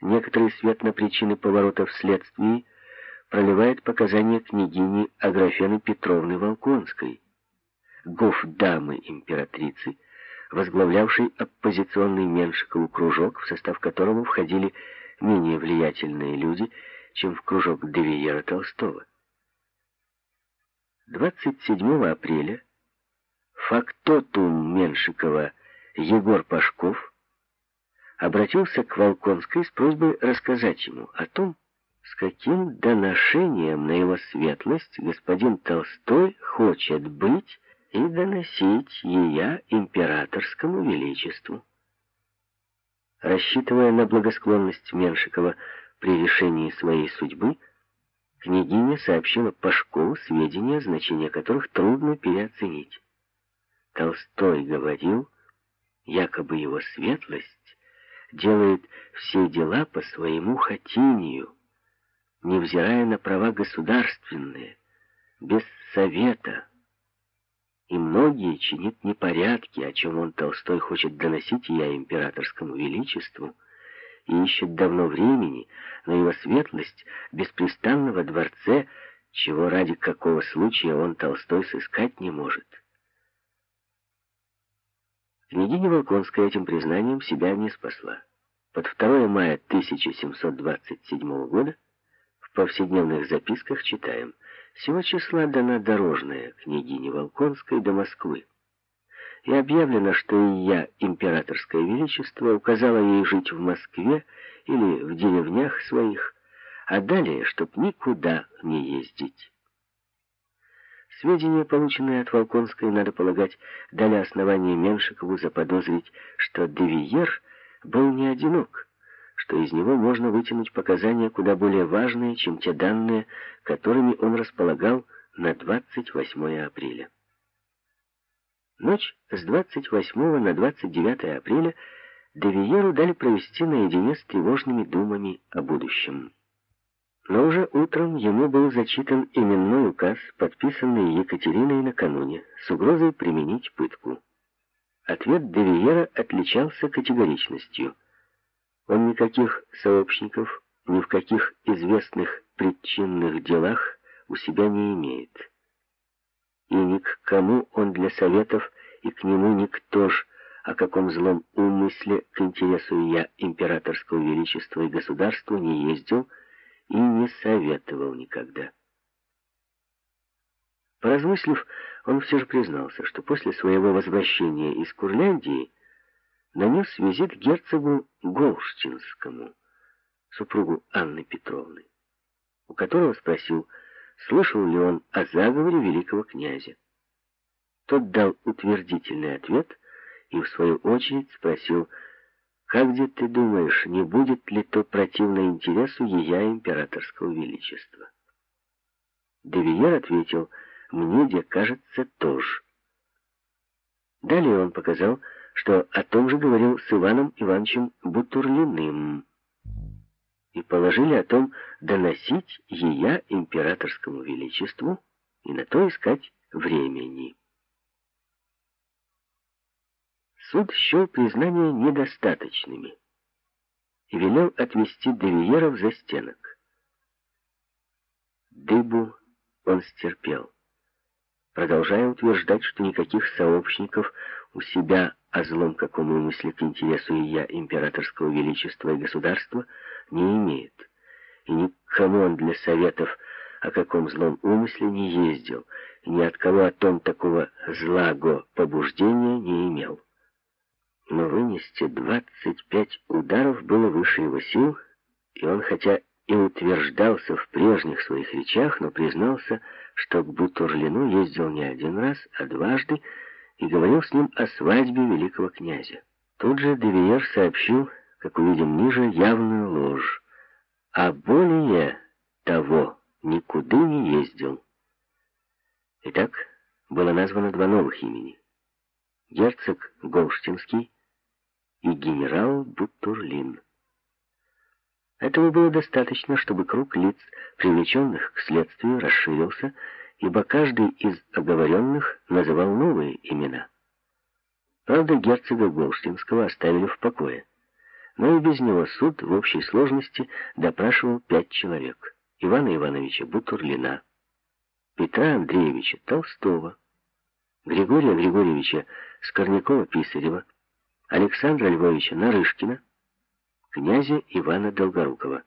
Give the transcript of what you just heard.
некоторый свет на причины поворотов следствий проливает показания княгини Аграфены Петровны Волконской, гофдамы императрицы, возглавлявшей оппозиционный Меншикову кружок, в состав которого входили менее влиятельные люди, чем в кружок Девиера Толстого. 27 апреля фактотум Меншикова Егор Пашков обратился к Волконской с просьбой рассказать ему о том, с каким доношением на его светлость господин Толстой хочет быть и доносить ее императорскому величеству. Рассчитывая на благосклонность Меншикова при решении своей судьбы, княгиня сообщила Пашкову сведения, значения которых трудно переоценить. Толстой говорил, якобы его светлость делает все дела по своему хотению, невзирая на права государственные, без совета, и многие чинит непорядки, о чем он, Толстой, хочет доносить я императорскому величеству, и ищет давно времени, но его светлость беспрестанно во дворце, чего ради какого случая он, Толстой, сыскать не может. Княгиня Волконская этим признанием себя не спасла. Под 2 мая 1727 года в повседневных записках читаем Сего числа дана дорожная княгине Волконской до Москвы. И объявлено, что и я, императорское величество, указала ей жить в Москве или в деревнях своих, а далее, чтоб никуда не ездить. Сведения, полученные от Волконской, надо полагать, дали основание Меншикову заподозрить, что Девиер был не одинок, что из него можно вытянуть показания куда более важные, чем те данные, которыми он располагал на 28 апреля. Ночь с 28 на 29 апреля Девиеру дали провести наедине с тревожными думами о будущем. Но уже утром ему был зачитан именной указ, подписанный Екатериной накануне, с угрозой применить пытку. Ответ Девиера отличался категоричностью – он никаких сообщников ни в каких известных причинных делах у себя не имеет. И ни к кому он для советов, и к нему никто ж, о каком злом умысле к интересу я императорского величества и государства не ездил и не советовал никогда. Поразмыслив, он все же признался, что после своего возвращения из Курляндии нанес визит герцогу Голштинскому, супругу Анны Петровны, у которого спросил, слышал ли он о заговоре великого князя. Тот дал утвердительный ответ и, в свою очередь, спросил, «Как где ты думаешь, не будет ли то противно интересу ея императорского величества?» Девиер ответил, «Мне, где кажется, тоже». Далее он показал, что о том же говорил с Иваном Ивановичем Бутурлиным. И положили о том доносить ея императорскому величеству и на то искать времени. Суд счел признания недостаточными и велел отвести Девиеров за стенок. Дыбу он стерпел, продолжая утверждать, что никаких сообщников у себя о злом каком умысле к интересу и я императорского величества и государства не имеет. И никому он для советов о каком злом умысле не ездил, и ни от кого о том такого злаго побуждения не имел. Но вынести 25 ударов было выше его сил, и он, хотя и утверждался в прежних своих речах, но признался, что к Бутурлину ездил не один раз, а дважды, и говорил с ним о свадьбе великого князя. Тут же Девиер сообщил, как увидим ниже, явную ложь, а более того никуда не ездил. Итак, было названо два новых имени. Герцог Голштинский и генерал Бутурлин. Этого было достаточно, чтобы круг лиц, привлеченных к следствию, расширился, ибо каждый из оговоренных называл новые имена. Правда, герцога Голштинского оставили в покое. Но и без него суд в общей сложности допрашивал пять человек. Ивана Ивановича Бутурлина, Петра Андреевича Толстого, Григория Григорьевича Скорнякова-Писарева, Александра Львовича Нарышкина, князя Ивана Долгорукова.